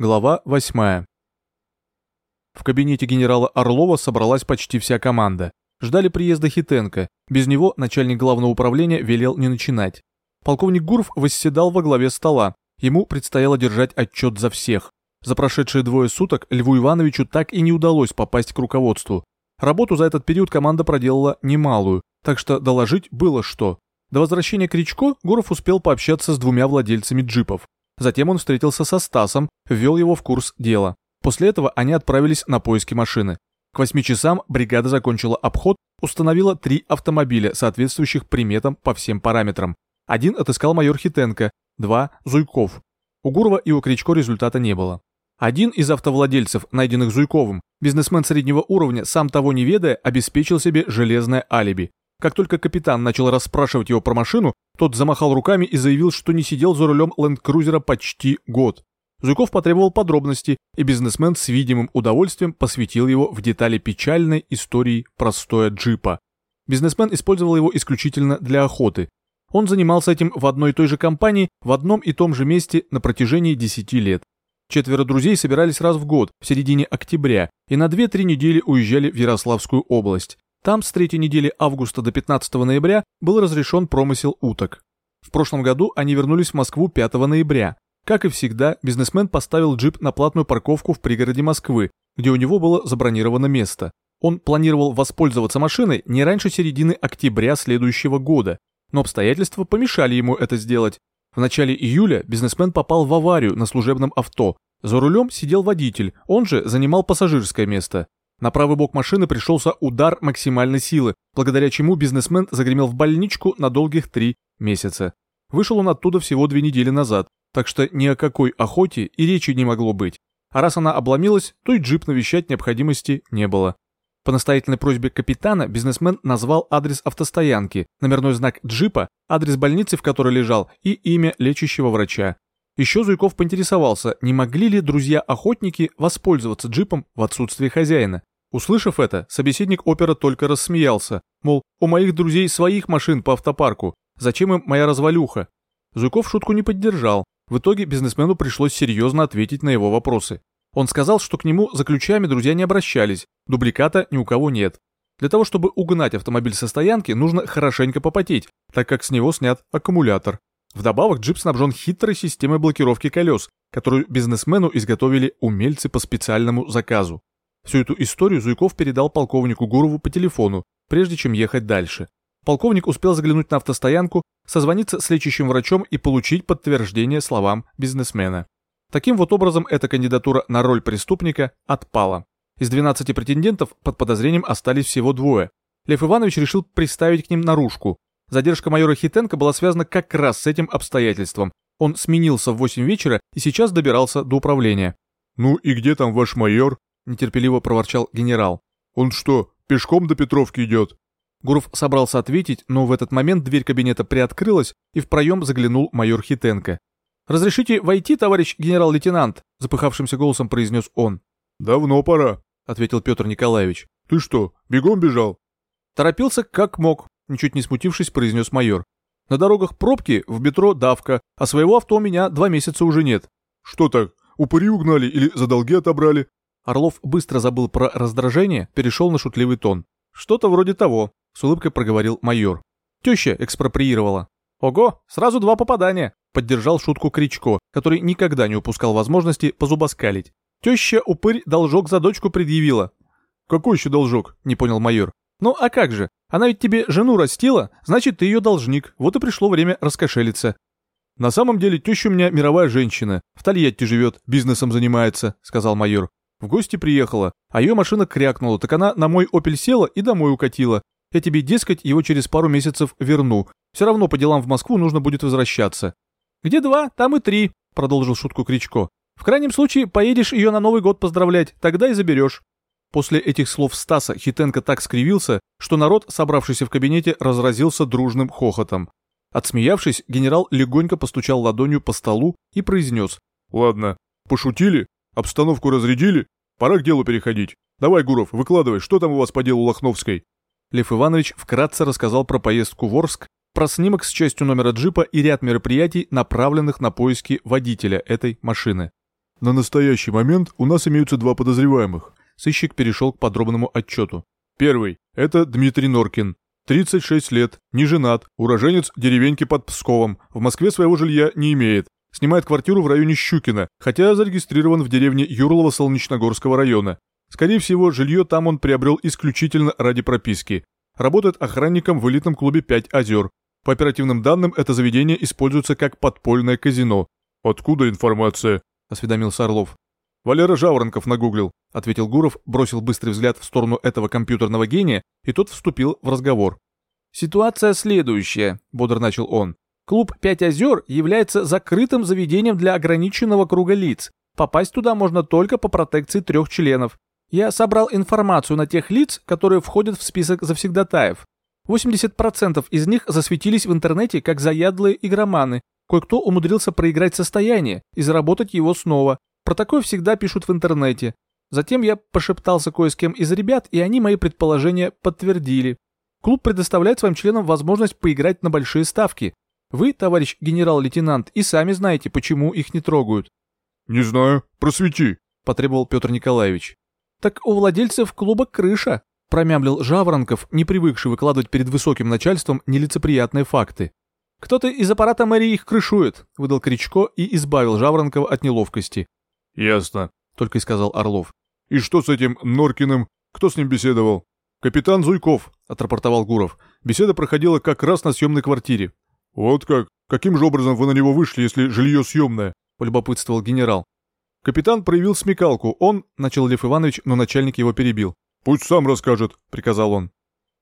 Глава 8. В кабинете генерала Орлова собралась почти вся команда. Ждали приезда Хитенко. Без него начальник главного управления велел не начинать. Полковник Гуров восседал во главе стола. Ему предстояло держать отчет за всех. За прошедшие двое суток Льву Ивановичу так и не удалось попасть к руководству. Работу за этот период команда проделала немалую, так что доложить было что. До возвращения Кричко Гуров успел пообщаться с двумя владельцами джипов. Затем он встретился со Стасом, ввел его в курс дела. После этого они отправились на поиски машины. К 8 часам бригада закончила обход, установила три автомобиля, соответствующих приметам по всем параметрам. Один отыскал майор Хитенко, два – Зуйков. У Гурова и у Кричко результата не было. Один из автовладельцев, найденных Зуйковым, бизнесмен среднего уровня, сам того не ведая, обеспечил себе железное алиби. Как только капитан начал расспрашивать его про машину, тот замахал руками и заявил, что не сидел за рулем ленд-крузера почти год. Зуйков потребовал подробностей, и бизнесмен с видимым удовольствием посвятил его в детали печальной истории простоя джипа. Бизнесмен использовал его исключительно для охоты. Он занимался этим в одной и той же компании, в одном и том же месте на протяжении 10 лет. Четверо друзей собирались раз в год, в середине октября, и на 2-3 недели уезжали в Ярославскую область. Там с третьей недели августа до 15 ноября был разрешен промысел уток. В прошлом году они вернулись в Москву 5 ноября. Как и всегда, бизнесмен поставил джип на платную парковку в пригороде Москвы, где у него было забронировано место. Он планировал воспользоваться машиной не раньше середины октября следующего года, но обстоятельства помешали ему это сделать. В начале июля бизнесмен попал в аварию на служебном авто. За рулем сидел водитель, он же занимал пассажирское место. На правый бок машины пришелся удар максимальной силы, благодаря чему бизнесмен загремел в больничку на долгих три месяца. Вышел он оттуда всего две недели назад, так что ни о какой охоте и речи не могло быть. А раз она обломилась, то и джип навещать необходимости не было. По настоятельной просьбе капитана бизнесмен назвал адрес автостоянки, номерной знак джипа, адрес больницы, в которой лежал, и имя лечащего врача. Еще Зуйков поинтересовался, не могли ли друзья-охотники воспользоваться джипом в отсутствие хозяина. Услышав это, собеседник опера только рассмеялся, мол, у моих друзей своих машин по автопарку, зачем им моя развалюха? Зуйков шутку не поддержал, в итоге бизнесмену пришлось серьезно ответить на его вопросы. Он сказал, что к нему за ключами друзья не обращались, дубликата ни у кого нет. Для того, чтобы угнать автомобиль со стоянки, нужно хорошенько попотеть, так как с него снят аккумулятор. Вдобавок джип снабжен хитрой системой блокировки колес, которую бизнесмену изготовили умельцы по специальному заказу. Всю эту историю Зуйков передал полковнику Гурову по телефону, прежде чем ехать дальше. Полковник успел заглянуть на автостоянку, созвониться с лечащим врачом и получить подтверждение словам бизнесмена. Таким вот образом эта кандидатура на роль преступника отпала. Из 12 претендентов под подозрением остались всего двое. Лев Иванович решил приставить к ним наружку. Задержка майора Хитенко была связана как раз с этим обстоятельством. Он сменился в 8 вечера и сейчас добирался до управления. «Ну и где там ваш майор?» Нетерпеливо проворчал генерал. «Он что, пешком до Петровки идет?» Гуров собрался ответить, но в этот момент дверь кабинета приоткрылась, и в проем заглянул майор Хитенко. «Разрешите войти, товарищ генерал-лейтенант?» – запыхавшимся голосом произнес он. «Давно пора», – ответил Петр Николаевич. «Ты что, бегом бежал?» Торопился как мог, ничуть не смутившись, произнес майор. «На дорогах пробки, в метро давка, а своего авто у меня два месяца уже нет». «Что так, упыри угнали или за долги отобрали?» Орлов быстро забыл про раздражение, перешел на шутливый тон. «Что-то вроде того», — с улыбкой проговорил майор. «Теща экспроприировала». «Ого, сразу два попадания», — поддержал шутку Кричко, который никогда не упускал возможности позубоскалить. «Теща упырь должок за дочку предъявила». «Какой еще должок?» — не понял майор. «Ну а как же? Она ведь тебе жену растила, значит, ты ее должник, вот и пришло время раскошелиться». «На самом деле теща у меня мировая женщина, в Тольятти живет, бизнесом занимается», — сказал майор. В гости приехала, а ее машина крякнула, так она на мой «Опель» села и домой укатила. Я тебе, дескать, его через пару месяцев верну. Все равно по делам в Москву нужно будет возвращаться». «Где два, там и три», — продолжил шутку Кричко. «В крайнем случае, поедешь ее на Новый год поздравлять, тогда и заберешь». После этих слов Стаса Хитенко так скривился, что народ, собравшийся в кабинете, разразился дружным хохотом. Отсмеявшись, генерал легонько постучал ладонью по столу и произнес. «Ладно, пошутили, Обстановку разрядили? Пора к делу переходить. Давай, Гуров, выкладывай, что там у вас по делу Лохновской?» Лев Иванович вкратце рассказал про поездку в Орск, про снимок с частью номера джипа и ряд мероприятий, направленных на поиски водителя этой машины. На настоящий момент у нас имеются два подозреваемых. Сыщик перешел к подробному отчету. Первый – это Дмитрий Норкин. 36 лет, не женат, уроженец деревеньки под Псковом, в Москве своего жилья не имеет. Снимает квартиру в районе Щукина, хотя зарегистрирован в деревне Юрлова Солнечногорского района. Скорее всего, жилье там он приобрел исключительно ради прописки. Работает охранником в элитном клубе «Пять озер». По оперативным данным, это заведение используется как подпольное казино. «Откуда информация?» – осведомился Орлов. «Валера Жаворонков нагуглил», – ответил Гуров, бросил быстрый взгляд в сторону этого компьютерного гения, и тот вступил в разговор. «Ситуация следующая», – бодро начал он. Клуб «Пять озер» является закрытым заведением для ограниченного круга лиц. Попасть туда можно только по протекции трех членов. Я собрал информацию на тех лиц, которые входят в список завсегдатаев. 80% из них засветились в интернете как заядлые игроманы. Кое-кто умудрился проиграть состояние и заработать его снова. Про такое всегда пишут в интернете. Затем я пошептался кое с кем из ребят, и они мои предположения подтвердили. Клуб предоставляет своим членам возможность поиграть на большие ставки, вы, товарищ генерал-лейтенант, и сами знаете, почему их не трогают. Не знаю, просвети, потребовал Петр Николаевич. Так у владельцев клуба крыша, промямлил Жаворонков, не привыкший выкладывать перед высоким начальством нелицеприятные факты. «Кто-то из аппарата мэрии их крышует», — выдал Кричко и избавил Жаворонкова от неловкости. «Ясно», — только и сказал Орлов. «И что с этим Норкиным? Кто с ним беседовал?» «Капитан Зуйков», — отрапортовал Гуров. «Беседа проходила как раз на съемной квартире. «Вот как? Каким же образом вы на него вышли, если жилье съемное?» – полюбопытствовал генерал. Капитан проявил смекалку. Он, начал Лев Иванович, но начальник его перебил. «Пусть сам расскажет», – приказал он.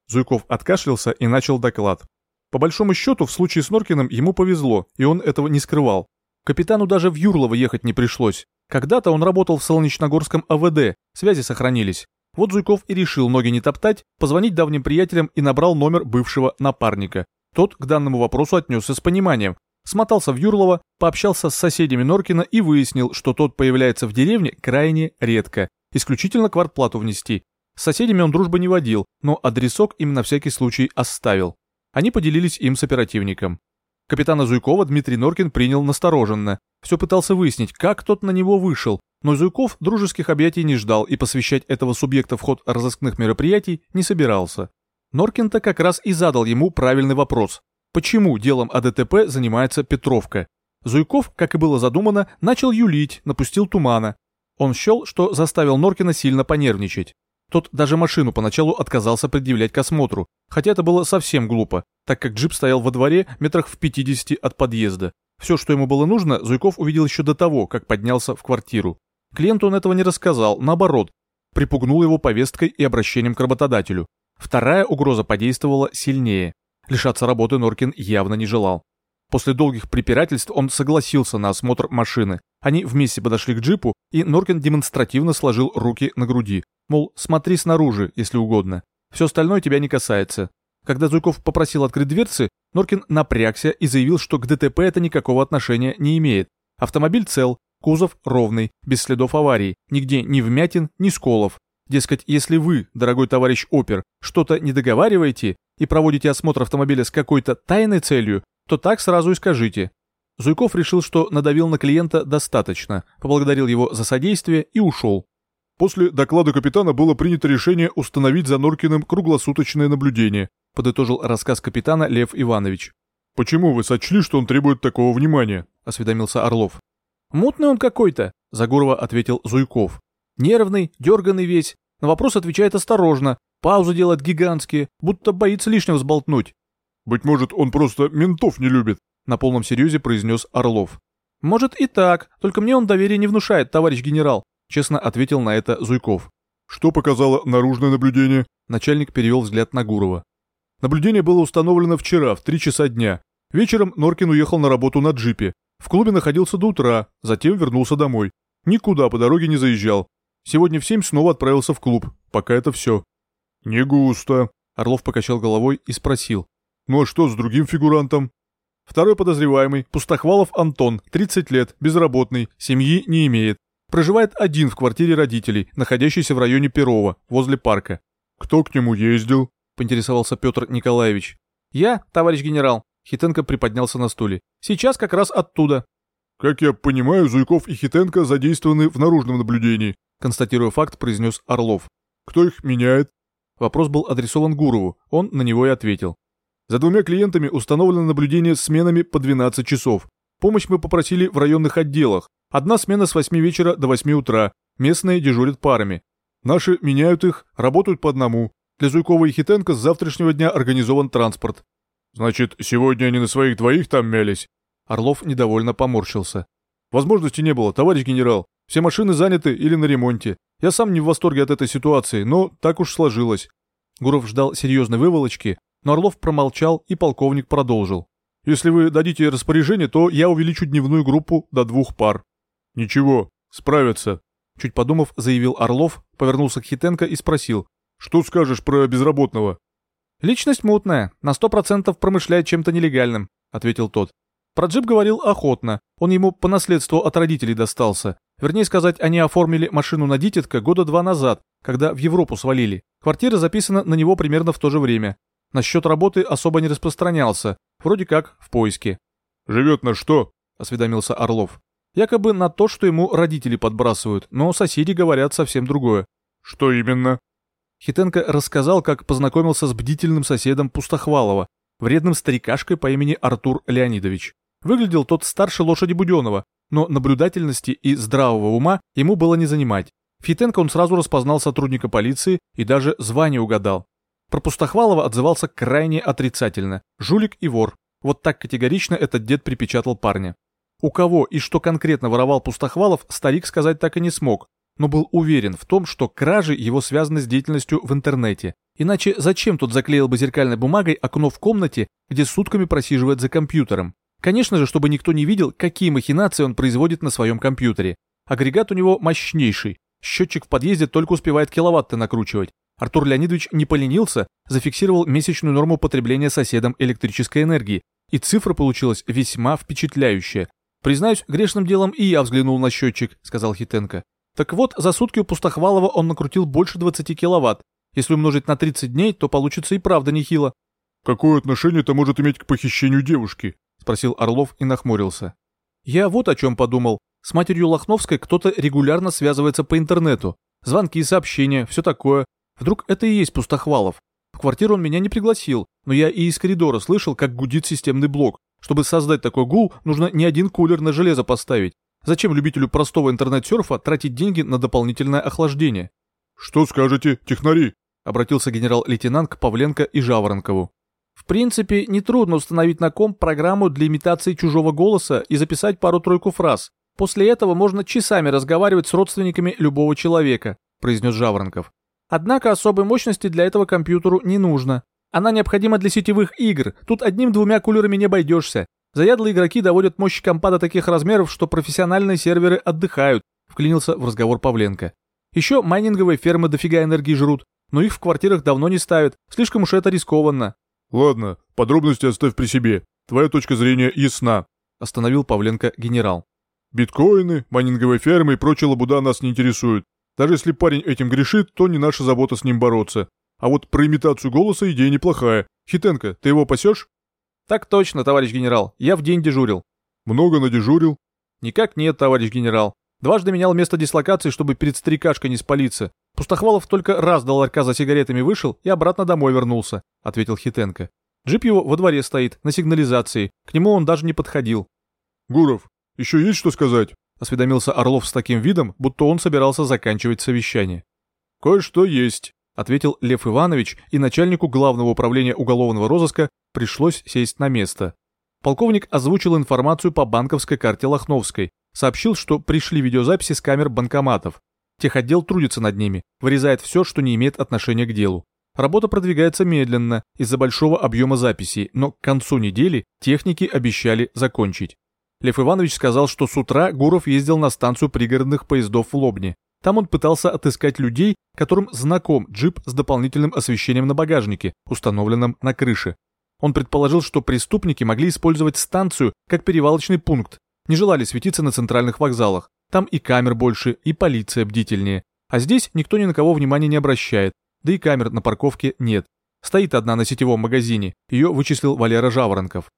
Зуйков откашлялся и начал доклад. По большому счету, в случае с Норкиным ему повезло, и он этого не скрывал. Капитану даже в Юрлово ехать не пришлось. Когда-то он работал в Солнечногорском АВД, связи сохранились. Вот Зуйков и решил ноги не топтать, позвонить давним приятелям и набрал номер бывшего напарника. Тот к данному вопросу отнесся с пониманием. Смотался в Юрлово, пообщался с соседями Норкина и выяснил, что тот появляется в деревне крайне редко, исключительно квартплату внести. С соседями он дружбы не водил, но адресок им на всякий случай оставил. Они поделились им с оперативником. Капитана Зуйкова Дмитрий Норкин принял настороженно. Все пытался выяснить, как тот на него вышел, но Зуйков дружеских объятий не ждал и посвящать этого субъекта в ход разыскных мероприятий не собирался. Норкин-то как раз и задал ему правильный вопрос. Почему делом о ДТП занимается Петровка? Зуйков, как и было задумано, начал юлить, напустил тумана. Он счел, что заставил Норкина сильно понервничать. Тот даже машину поначалу отказался предъявлять к осмотру, хотя это было совсем глупо, так как джип стоял во дворе метрах в 50 от подъезда. Все, что ему было нужно, Зуйков увидел еще до того, как поднялся в квартиру. Клиенту он этого не рассказал, наоборот, припугнул его повесткой и обращением к работодателю. Вторая угроза подействовала сильнее. Лишаться работы Норкин явно не желал. После долгих препирательств он согласился на осмотр машины. Они вместе подошли к джипу, и Норкин демонстративно сложил руки на груди. Мол, смотри снаружи, если угодно. Все остальное тебя не касается. Когда Зуйков попросил открыть дверцы, Норкин напрягся и заявил, что к ДТП это никакого отношения не имеет. Автомобиль цел, кузов ровный, без следов аварии, нигде ни вмятин, ни сколов. Дескать, если вы, дорогой товарищ опер, что-то не договариваете и проводите осмотр автомобиля с какой-то тайной целью, то так сразу и скажите. Зуйков решил, что надавил на клиента достаточно, поблагодарил его за содействие и ушел. После доклада капитана было принято решение установить за Норкиным круглосуточное наблюдение, подытожил рассказ капитана Лев Иванович. Почему вы сочли, что он требует такого внимания? осведомился Орлов. Мутный он какой-то, Загурова ответил Зуйков. Нервный, дерганный весь. На вопрос отвечает осторожно. Паузы делает гигантские, будто боится лишнего сболтнуть. «Быть может, он просто ментов не любит», — на полном серьезе произнес Орлов. «Может и так, только мне он доверия не внушает, товарищ генерал», — честно ответил на это Зуйков. «Что показало наружное наблюдение?» Начальник перевел взгляд на Гурова. Наблюдение было установлено вчера, в три часа дня. Вечером Норкин уехал на работу на джипе. В клубе находился до утра, затем вернулся домой. Никуда по дороге не заезжал. Сегодня в семь снова отправился в клуб. Пока это все. Не густо. Орлов покачал головой и спросил. Ну а что с другим фигурантом? Второй подозреваемый, Пустохвалов Антон, 30 лет, безработный, семьи не имеет. Проживает один в квартире родителей, находящейся в районе Перова, возле парка. Кто к нему ездил? Поинтересовался Петр Николаевич. Я, товарищ генерал. Хитенко приподнялся на стуле. Сейчас как раз оттуда. «Как я понимаю, Зуйков и Хитенко задействованы в наружном наблюдении», констатируя факт, произнес Орлов. «Кто их меняет?» Вопрос был адресован Гурову, он на него и ответил. «За двумя клиентами установлено наблюдение сменами по 12 часов. Помощь мы попросили в районных отделах. Одна смена с 8 вечера до 8 утра, местные дежурят парами. Наши меняют их, работают по одному. Для Зуйкова и Хитенко с завтрашнего дня организован транспорт». «Значит, сегодня они на своих двоих там мялись?» Орлов недовольно поморщился. «Возможности не было, товарищ генерал. Все машины заняты или на ремонте. Я сам не в восторге от этой ситуации, но так уж сложилось». Гуров ждал серьезной выволочки, но Орлов промолчал, и полковник продолжил. «Если вы дадите распоряжение, то я увеличу дневную группу до двух пар». «Ничего, справятся», — чуть подумав, заявил Орлов, повернулся к Хитенко и спросил. «Что скажешь про безработного?» «Личность мутная, на сто процентов промышляет чем-то нелегальным», — ответил тот. Про джип говорил охотно, он ему по наследству от родителей достался. Вернее сказать, они оформили машину на дитятка года два назад, когда в Европу свалили. Квартира записана на него примерно в то же время. Насчет работы особо не распространялся, вроде как в поиске. «Живет на что?» – осведомился Орлов. Якобы на то, что ему родители подбрасывают, но соседи говорят совсем другое. «Что именно?» Хитенко рассказал, как познакомился с бдительным соседом Пустохвалова, вредным старикашкой по имени Артур Леонидович. Выглядел тот старше лошади Буденова, но наблюдательности и здравого ума ему было не занимать. Фитенко он сразу распознал сотрудника полиции и даже звание угадал. Про Пустохвалова отзывался крайне отрицательно. Жулик и вор. Вот так категорично этот дед припечатал парня. У кого и что конкретно воровал Пустохвалов, старик сказать так и не смог, но был уверен в том, что кражи его связаны с деятельностью в интернете. Иначе зачем тот заклеил бы зеркальной бумагой окно в комнате, где сутками просиживает за компьютером? Конечно же, чтобы никто не видел, какие махинации он производит на своем компьютере. Агрегат у него мощнейший. Счетчик в подъезде только успевает киловатты накручивать. Артур Леонидович не поленился, зафиксировал месячную норму потребления соседом электрической энергии. И цифра получилась весьма впечатляющая. «Признаюсь, грешным делом и я взглянул на счетчик», — сказал Хитенко. Так вот, за сутки у Пустохвалова он накрутил больше 20 киловатт. Если умножить на 30 дней, то получится и правда нехило. «Какое отношение это может иметь к похищению девушки?» Спросил Орлов и нахмурился. Я вот о чем подумал. С матерью Лохновской кто-то регулярно связывается по интернету. Звонки, сообщения, все такое. Вдруг это и есть Пустохвалов. В квартиру он меня не пригласил, но я и из коридора слышал, как гудит системный блок. Чтобы создать такой гул, нужно не один кулер на железо поставить. Зачем любителю простого интернет-серфа тратить деньги на дополнительное охлаждение? «Что скажете, технари?» — обратился генерал-лейтенант к Павленко и Жаворонкову. В принципе, нетрудно установить на комп программу для имитации чужого голоса и записать пару-тройку фраз. После этого можно часами разговаривать с родственниками любого человека, произнес Жаворонков. Однако особой мощности для этого компьютеру не нужно. Она необходима для сетевых игр, тут одним-двумя кулерами не обойдешься. Заядлые игроки доводят мощь компа до таких размеров, что профессиональные серверы отдыхают, вклинился в разговор Павленко. Еще майнинговые фермы дофига энергии жрут, но их в квартирах давно не ставят, слишком уж это рискованно. «Ладно, подробности оставь при себе. Твоя точка зрения ясна», — остановил Павленко генерал. «Биткоины, майнинговые фермы и прочая лабуда нас не интересуют. Даже если парень этим грешит, то не наша забота с ним бороться. А вот про имитацию голоса идея неплохая. Хитенко, ты его пасешь?» «Так точно, товарищ генерал. Я в день дежурил». «Много надежурил?» «Никак нет, товарищ генерал. Дважды менял место дислокации, чтобы перед старикашкой не спалиться. Пустохвалов только раз до ларька за сигаретами вышел и обратно домой вернулся», — ответил Хитенко. «Джип его во дворе стоит, на сигнализации. К нему он даже не подходил». «Гуров, еще есть что сказать?» — осведомился Орлов с таким видом, будто он собирался заканчивать совещание. «Кое-что есть», — ответил Лев Иванович, и начальнику главного управления уголовного розыска пришлось сесть на место. Полковник озвучил информацию по банковской карте Лохновской, сообщил, что пришли видеозаписи с камер банкоматов. Техотдел трудится над ними, вырезает все, что не имеет отношения к делу. Работа продвигается медленно из-за большого объема записей, но к концу недели техники обещали закончить. Лев Иванович сказал, что с утра Гуров ездил на станцию пригородных поездов в Лобне. Там он пытался отыскать людей, которым знаком джип с дополнительным освещением на багажнике, установленном на крыше. Он предположил, что преступники могли использовать станцию как перевалочный пункт, не желали светиться на центральных вокзалах. Там и камер больше, и полиция бдительнее. А здесь никто ни на кого внимания не обращает, да и камер на парковке нет. Стоит одна на сетевом магазине, ее вычислил Валера Жаворонков.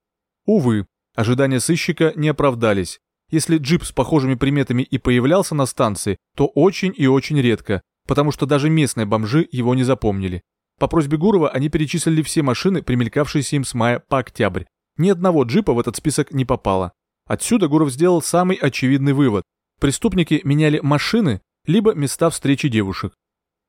Увы, ожидания сыщика не оправдались. Если джип с похожими приметами и появлялся на станции, то очень и очень редко, потому что даже местные бомжи его не запомнили. По просьбе Гурова они перечислили все машины, примелькавшиеся им с мая по октябрь. Ни одного джипа в этот список не попало. Отсюда Гуров сделал самый очевидный вывод. Преступники меняли машины, либо места встречи девушек.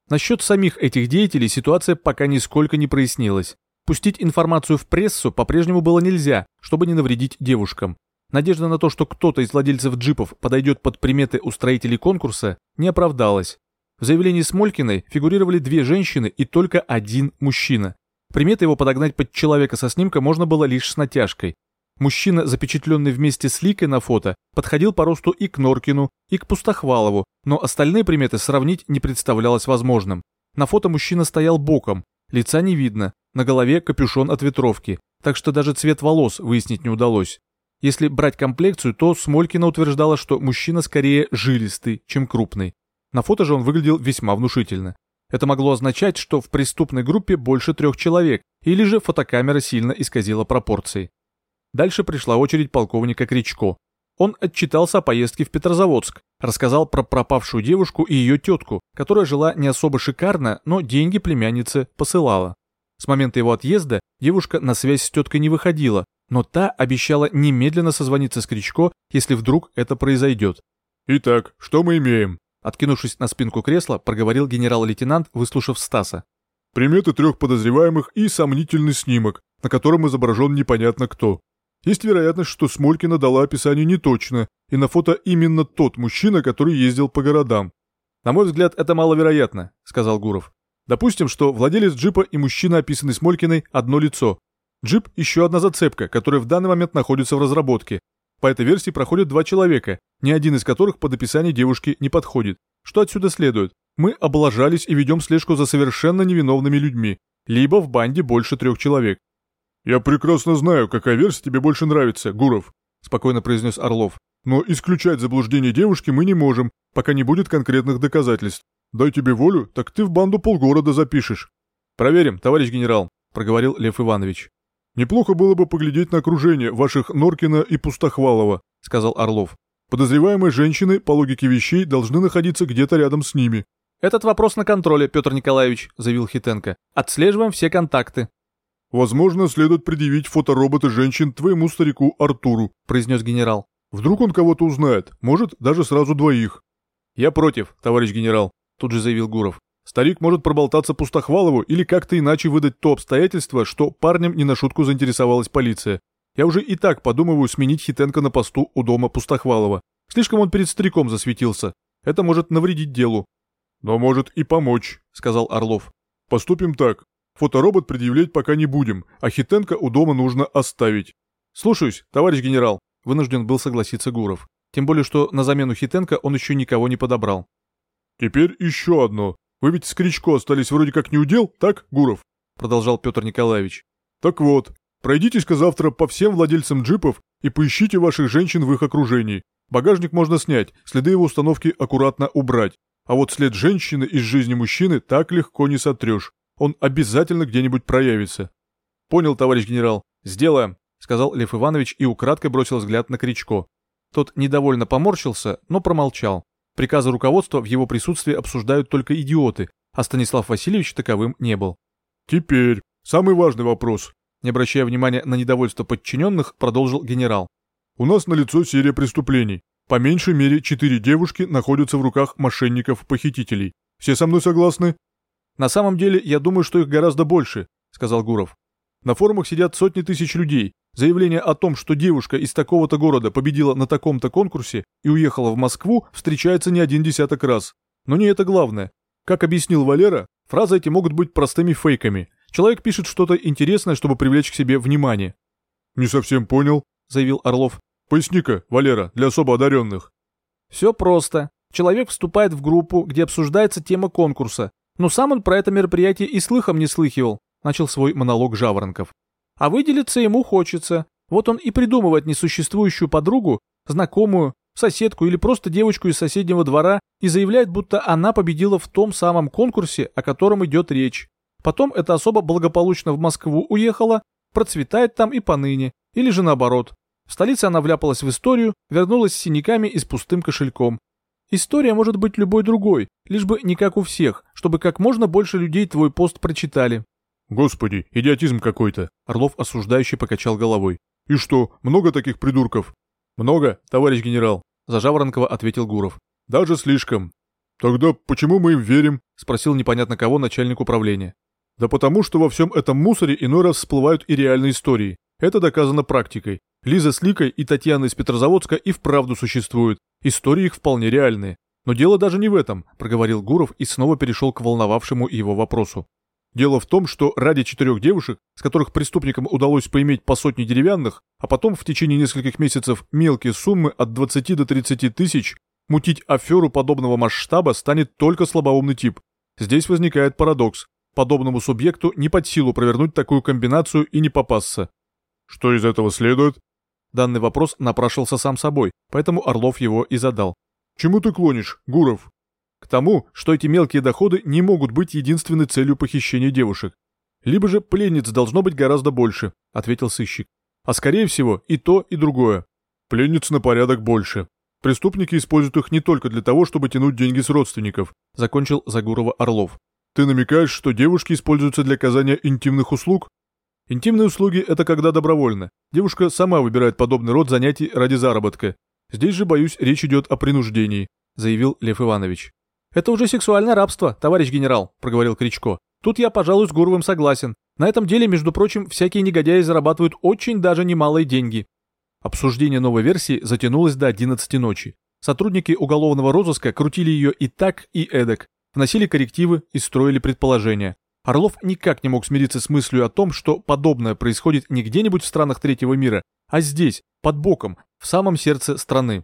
Насчет самих этих деятелей ситуация пока нисколько не прояснилась. Пустить информацию в прессу по-прежнему было нельзя, чтобы не навредить девушкам. Надежда на то, что кто-то из владельцев джипов подойдет под приметы устроителей конкурса, не оправдалась. В заявлении Смолькиной фигурировали две женщины и только один мужчина. Приметы его подогнать под человека со снимка можно было лишь с натяжкой. Мужчина, запечатленный вместе с Ликой на фото, подходил по росту и к Норкину, и к Пустохвалову, но остальные приметы сравнить не представлялось возможным. На фото мужчина стоял боком, лица не видно, на голове капюшон от ветровки, так что даже цвет волос выяснить не удалось. Если брать комплекцию, то Смолькина утверждала, что мужчина скорее жилистый, чем крупный. На фото же он выглядел весьма внушительно. Это могло означать, что в преступной группе больше трех человек, или же фотокамера сильно исказила пропорции. Дальше пришла очередь полковника Кричко. Он отчитался о поездке в Петрозаводск, рассказал про пропавшую девушку и ее тетку, которая жила не особо шикарно, но деньги племяннице посылала. С момента его отъезда девушка на связь с теткой не выходила, но та обещала немедленно созвониться с Кричко, если вдруг это произойдет. «Итак, что мы имеем?» Откинувшись на спинку кресла, проговорил генерал-лейтенант, выслушав Стаса. «Приметы трех подозреваемых и сомнительный снимок, на котором изображен непонятно кто. Есть вероятность, что Смолькина дала описание неточно, и на фото именно тот мужчина, который ездил по городам. «На мой взгляд, это маловероятно», — сказал Гуров. «Допустим, что владелец джипа и мужчина, описанный Смолькиной, одно лицо. Джип — еще одна зацепка, которая в данный момент находится в разработке. По этой версии проходят два человека, ни один из которых под описание девушки не подходит. Что отсюда следует? Мы облажались и ведем слежку за совершенно невиновными людьми, либо в банде больше трех человек. «Я прекрасно знаю, какая версия тебе больше нравится, Гуров», – спокойно произнес Орлов. «Но исключать заблуждение девушки мы не можем, пока не будет конкретных доказательств. Дай тебе волю, так ты в банду полгорода запишешь». «Проверим, товарищ генерал», – проговорил Лев Иванович. «Неплохо было бы поглядеть на окружение ваших Норкина и Пустохвалова», – сказал Орлов. «Подозреваемые женщины, по логике вещей, должны находиться где-то рядом с ними». «Этот вопрос на контроле, Петр Николаевич», – заявил Хитенко. «Отслеживаем все контакты». «Возможно, следует предъявить фоторобота женщин твоему старику Артуру», – произнес генерал. «Вдруг он кого-то узнает, может, даже сразу двоих». «Я против, товарищ генерал», – тут же заявил Гуров. Старик может проболтаться Пустохвалову или как-то иначе выдать то обстоятельство, что парнем не на шутку заинтересовалась полиция. Я уже и так подумываю сменить Хитенко на посту у дома Пустохвалова. Слишком он перед стариком засветился. Это может навредить делу. «Но может и помочь», — сказал Орлов. «Поступим так. Фоторобот предъявлять пока не будем, а Хитенко у дома нужно оставить. Слушаюсь, товарищ генерал, вынужден был согласиться Гуров. Тем более, что на замену Хитенко он еще никого не подобрал. Теперь еще одно. Вы ведь с Кричко остались вроде как не удел, так, Гуров? Продолжал Петр Николаевич. Так вот, пройдитесь-ка завтра по всем владельцам джипов и поищите ваших женщин в их окружении. Багажник можно снять, следы его установки аккуратно убрать. А вот след женщины из жизни мужчины так легко не сотрешь. Он обязательно где-нибудь проявится. Понял, товарищ генерал. Сделаем, сказал Лев Иванович и украдкой бросил взгляд на Кричко. Тот недовольно поморщился, но промолчал. Приказы руководства в его присутствии обсуждают только идиоты, а Станислав Васильевич таковым не был. Теперь самый важный вопрос. Не обращая внимания на недовольство подчиненных, продолжил генерал. У нас налицо серия преступлений. По меньшей мере четыре девушки находятся в руках мошенников-похитителей. Все со мной согласны? На самом деле, я думаю, что их гораздо больше, сказал Гуров. На форумах сидят сотни тысяч людей. Заявление о том, что девушка из такого-то города победила на таком-то конкурсе и уехала в Москву, встречается не один десяток раз. Но не это главное. Как объяснил Валера, фразы эти могут быть простыми фейками. Человек пишет что-то интересное, чтобы привлечь к себе внимание. «Не совсем понял», — заявил Орлов. «Поясни-ка, Валера, для особо одаренных». «Все просто. Человек вступает в группу, где обсуждается тема конкурса, но сам он про это мероприятие и слыхом не слыхивал, начал свой монолог Жаворонков. А выделиться ему хочется. Вот он и придумывает несуществующую подругу, знакомую, соседку или просто девочку из соседнего двора и заявляет, будто она победила в том самом конкурсе, о котором идет речь. Потом эта особа благополучно в Москву уехала, процветает там и поныне, или же наоборот. В столице она вляпалась в историю, вернулась с синяками и с пустым кошельком. История может быть любой другой, лишь бы не как у всех, чтобы как можно больше людей твой пост прочитали. Господи, идиотизм какой-то. Орлов осуждающе покачал головой. И что, много таких придурков? Много, товарищ генерал, за Жаворонкова ответил Гуров. Даже слишком. Тогда почему мы им верим? Спросил непонятно кого начальник управления. Да потому что во всем этом мусоре иной раз всплывают и реальные истории. Это доказано практикой. Лиза с Ликой и Татьяна из Петрозаводска и вправду существуют. Истории их вполне реальные. Но дело даже не в этом, проговорил Гуров и снова перешел к волновавшему его вопросу. Дело в том, что ради четырех девушек, с которых преступникам удалось поиметь по сотне деревянных, а потом в течение нескольких месяцев мелкие суммы от 20 до 30 тысяч, мутить аферу подобного масштаба станет только слабоумный тип. Здесь возникает парадокс. Подобному субъекту не под силу провернуть такую комбинацию и не попасться. Что из этого следует? Данный вопрос напрашивался сам собой, поэтому Орлов его и задал. Чему ты клонишь, Гуров? К тому, что эти мелкие доходы не могут быть единственной целью похищения девушек. Либо же пленниц должно быть гораздо больше, ответил сыщик. А скорее всего и то, и другое. Пленниц на порядок больше. Преступники используют их не только для того, чтобы тянуть деньги с родственников, закончил Загурова Орлов. Ты намекаешь, что девушки используются для оказания интимных услуг? Интимные услуги – это когда добровольно. Девушка сама выбирает подобный род занятий ради заработка. Здесь же, боюсь, речь идет о принуждении, заявил Лев Иванович. «Это уже сексуальное рабство, товарищ генерал», — проговорил Кричко. «Тут я, пожалуй, с Гуровым согласен. На этом деле, между прочим, всякие негодяи зарабатывают очень даже немалые деньги». Обсуждение новой версии затянулось до 11 ночи. Сотрудники уголовного розыска крутили ее и так, и эдак, вносили коррективы и строили предположения. Орлов никак не мог смириться с мыслью о том, что подобное происходит не где-нибудь в странах третьего мира, а здесь, под боком, в самом сердце страны.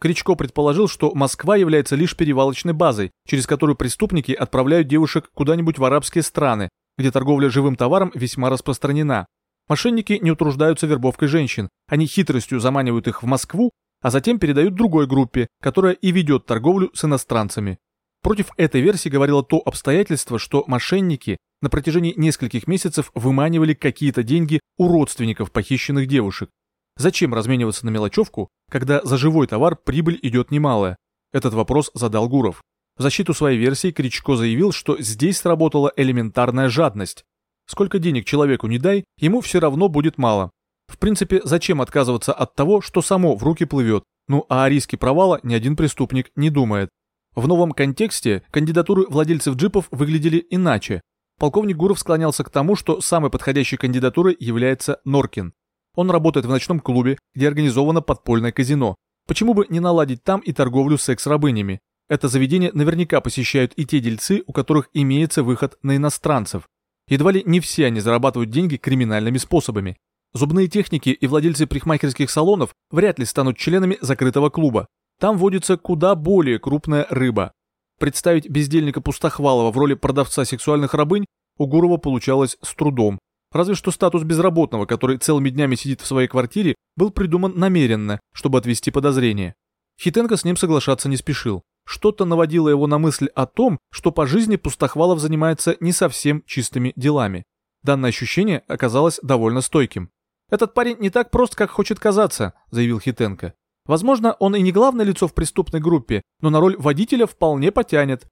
Кричко предположил, что Москва является лишь перевалочной базой, через которую преступники отправляют девушек куда-нибудь в арабские страны, где торговля живым товаром весьма распространена. Мошенники не утруждаются вербовкой женщин, они хитростью заманивают их в Москву, а затем передают другой группе, которая и ведет торговлю с иностранцами. Против этой версии говорило то обстоятельство, что мошенники на протяжении нескольких месяцев выманивали какие-то деньги у родственников похищенных девушек, Зачем размениваться на мелочевку, когда за живой товар прибыль идет немалая? Этот вопрос задал Гуров. В защиту своей версии Кричко заявил, что здесь сработала элементарная жадность. Сколько денег человеку не дай, ему все равно будет мало. В принципе, зачем отказываться от того, что само в руки плывет? Ну а о риске провала ни один преступник не думает. В новом контексте кандидатуры владельцев джипов выглядели иначе. Полковник Гуров склонялся к тому, что самой подходящей кандидатурой является Норкин. Он работает в ночном клубе, где организовано подпольное казино. Почему бы не наладить там и торговлю секс-рабынями? Это заведение наверняка посещают и те дельцы, у которых имеется выход на иностранцев. Едва ли не все они зарабатывают деньги криминальными способами. Зубные техники и владельцы парикмахерских салонов вряд ли станут членами закрытого клуба. Там водится куда более крупная рыба. Представить бездельника Пустохвалова в роли продавца сексуальных рабынь у Гурова получалось с трудом. Разве что статус безработного, который целыми днями сидит в своей квартире, был придуман намеренно, чтобы отвести подозрения. Хитенко с ним соглашаться не спешил. Что-то наводило его на мысль о том, что по жизни Пустохвалов занимается не совсем чистыми делами. Данное ощущение оказалось довольно стойким. «Этот парень не так прост, как хочет казаться», — заявил Хитенко. «Возможно, он и не главное лицо в преступной группе, но на роль водителя вполне потянет.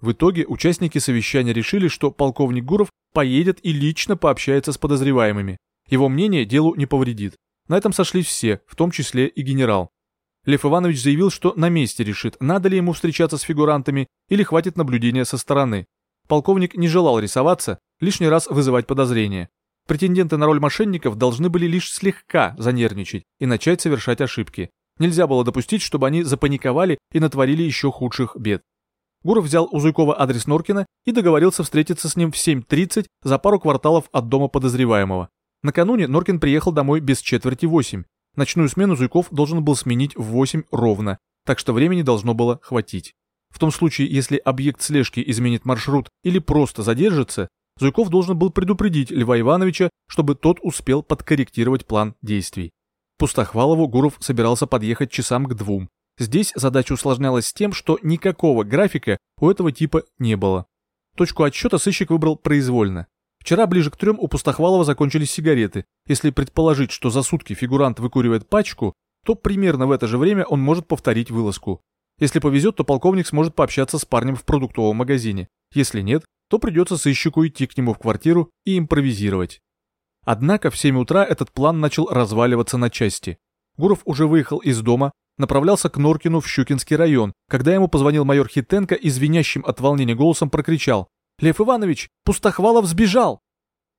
В итоге участники совещания решили, что полковник Гуров поедет и лично пообщается с подозреваемыми. Его мнение делу не повредит. На этом сошлись все, в том числе и генерал. Лев Иванович заявил, что на месте решит, надо ли ему встречаться с фигурантами или хватит наблюдения со стороны. Полковник не желал рисоваться, лишний раз вызывать подозрения. Претенденты на роль мошенников должны были лишь слегка занервничать и начать совершать ошибки. Нельзя было допустить, чтобы они запаниковали и натворили еще худших бед. Гуров взял у Зуйкова адрес Норкина и договорился встретиться с ним в 7.30 за пару кварталов от дома подозреваемого. Накануне Норкин приехал домой без четверти 8. Ночную смену Зуйков должен был сменить в 8 ровно, так что времени должно было хватить. В том случае, если объект слежки изменит маршрут или просто задержится, Зуйков должен был предупредить Льва Ивановича, чтобы тот успел подкорректировать план действий. Пустохвалову Гуров собирался подъехать часам к двум. Здесь задача усложнялась тем, что никакого графика у этого типа не было. Точку отсчета сыщик выбрал произвольно. Вчера ближе к трем у Пустохвалова закончились сигареты. Если предположить, что за сутки фигурант выкуривает пачку, то примерно в это же время он может повторить вылазку. Если повезет, то полковник сможет пообщаться с парнем в продуктовом магазине. Если нет, то придется сыщику идти к нему в квартиру и импровизировать. Однако в 7 утра этот план начал разваливаться на части. Гуров уже выехал из дома, направлялся к Норкину в Щукинский район, когда ему позвонил майор Хитенко и звенящим от волнения голосом прокричал «Лев Иванович, Пустохвалов сбежал!»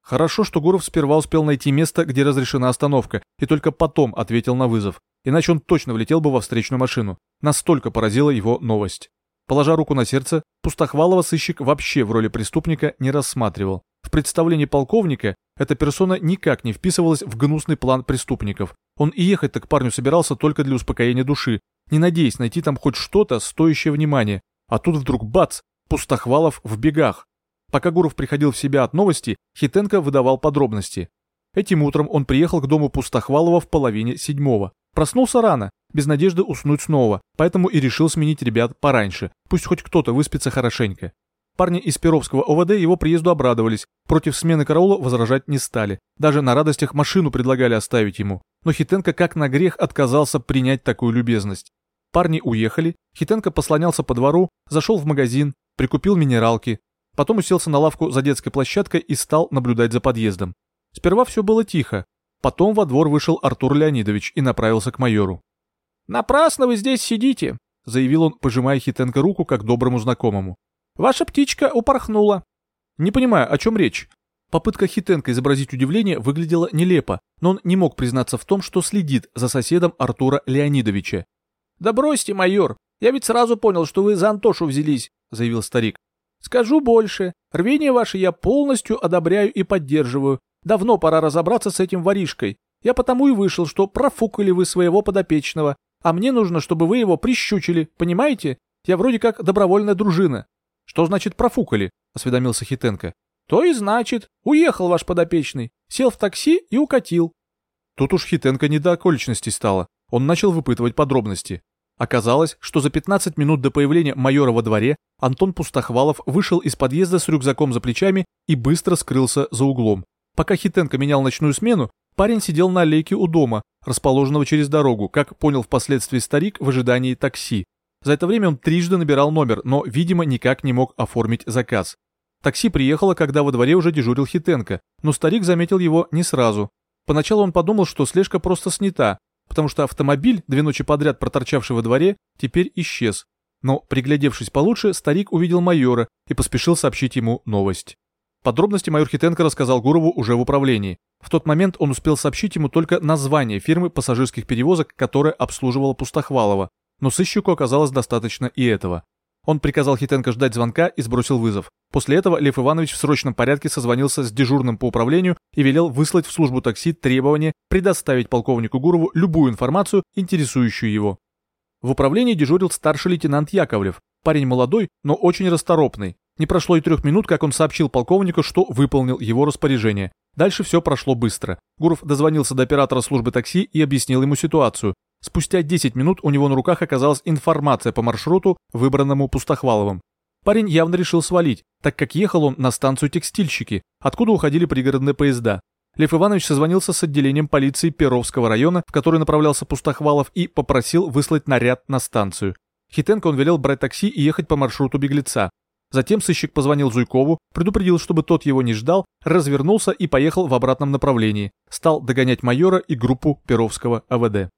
Хорошо, что Гуров сперва успел найти место, где разрешена остановка, и только потом ответил на вызов, иначе он точно влетел бы во встречную машину. Настолько поразила его новость. Положа руку на сердце, Пустохвалова сыщик вообще в роли преступника не рассматривал. В представлении полковника эта персона никак не вписывалась в гнусный план преступников. Он и ехать-то к парню собирался только для успокоения души, не надеясь найти там хоть что-то, стоящее внимания. А тут вдруг бац, Пустохвалов в бегах. Пока Гуров приходил в себя от новости, Хитенко выдавал подробности. Этим утром он приехал к дому Пустохвалова в половине седьмого. Проснулся рано, без надежды уснуть снова, поэтому и решил сменить ребят пораньше, пусть хоть кто-то выспится хорошенько. Парни из Перовского ОВД его приезду обрадовались, против смены караула возражать не стали, даже на радостях машину предлагали оставить ему. Но Хитенко как на грех отказался принять такую любезность. Парни уехали, Хитенко послонялся по двору, зашел в магазин, прикупил минералки, Потом уселся на лавку за детской площадкой и стал наблюдать за подъездом. Сперва все было тихо. Потом во двор вышел Артур Леонидович и направился к майору. «Напрасно вы здесь сидите», — заявил он, пожимая Хитенко руку как доброму знакомому. «Ваша птичка упорхнула». «Не понимаю, о чем речь?» Попытка Хитенко изобразить удивление выглядела нелепо, но он не мог признаться в том, что следит за соседом Артура Леонидовича. «Да бросьте, майор, я ведь сразу понял, что вы за Антошу взялись», — заявил старик. Скажу больше, рвение ваше я полностью одобряю и поддерживаю. Давно пора разобраться с этим воришкой. Я потому и вышел, что профукали вы своего подопечного, а мне нужно, чтобы вы его прищучили, понимаете? Я вроде как добровольная дружина. Что значит профукали? осведомился Хитенко. То и значит, уехал ваш подопечный, сел в такси и укатил. Тут уж Хитенко не до околичностей стало. Он начал выпытывать подробности. Оказалось, что за 15 минут до появления майора во дворе Антон Пустохвалов вышел из подъезда с рюкзаком за плечами и быстро скрылся за углом. Пока Хитенко менял ночную смену, парень сидел на аллейке у дома, расположенного через дорогу, как понял впоследствии старик в ожидании такси. За это время он трижды набирал номер, но, видимо, никак не мог оформить заказ. Такси приехало, когда во дворе уже дежурил Хитенко, но старик заметил его не сразу. Поначалу он подумал, что слежка просто снята, потому что автомобиль, две ночи подряд проторчавший во дворе, теперь исчез. Но, приглядевшись получше, старик увидел майора и поспешил сообщить ему новость. Подробности майор Хитенко рассказал Гурову уже в управлении. В тот момент он успел сообщить ему только название фирмы пассажирских перевозок, которая обслуживала Пустохвалова, но сыщику оказалось достаточно и этого. Он приказал Хитенко ждать звонка и сбросил вызов. После этого Лев Иванович в срочном порядке созвонился с дежурным по управлению и велел выслать в службу такси требование предоставить полковнику Гурову любую информацию, интересующую его. В управлении дежурил старший лейтенант Яковлев, парень молодой, но очень расторопный. Не прошло и трех минут, как он сообщил полковнику, что выполнил его распоряжение. Дальше все прошло быстро. Гуров дозвонился до оператора службы такси и объяснил ему ситуацию. Спустя 10 минут у него на руках оказалась информация по маршруту, выбранному Пустохваловым. Парень явно решил свалить, так как ехал он на станцию текстильщики, откуда уходили пригородные поезда. Лев Иванович созвонился с отделением полиции Перовского района, в который направлялся Пустохвалов, и попросил выслать наряд на станцию. Хитенко он велел брать такси и ехать по маршруту беглеца. Затем сыщик позвонил Зуйкову, предупредил, чтобы тот его не ждал, развернулся и поехал в обратном направлении. Стал догонять майора и группу Перовского АВД.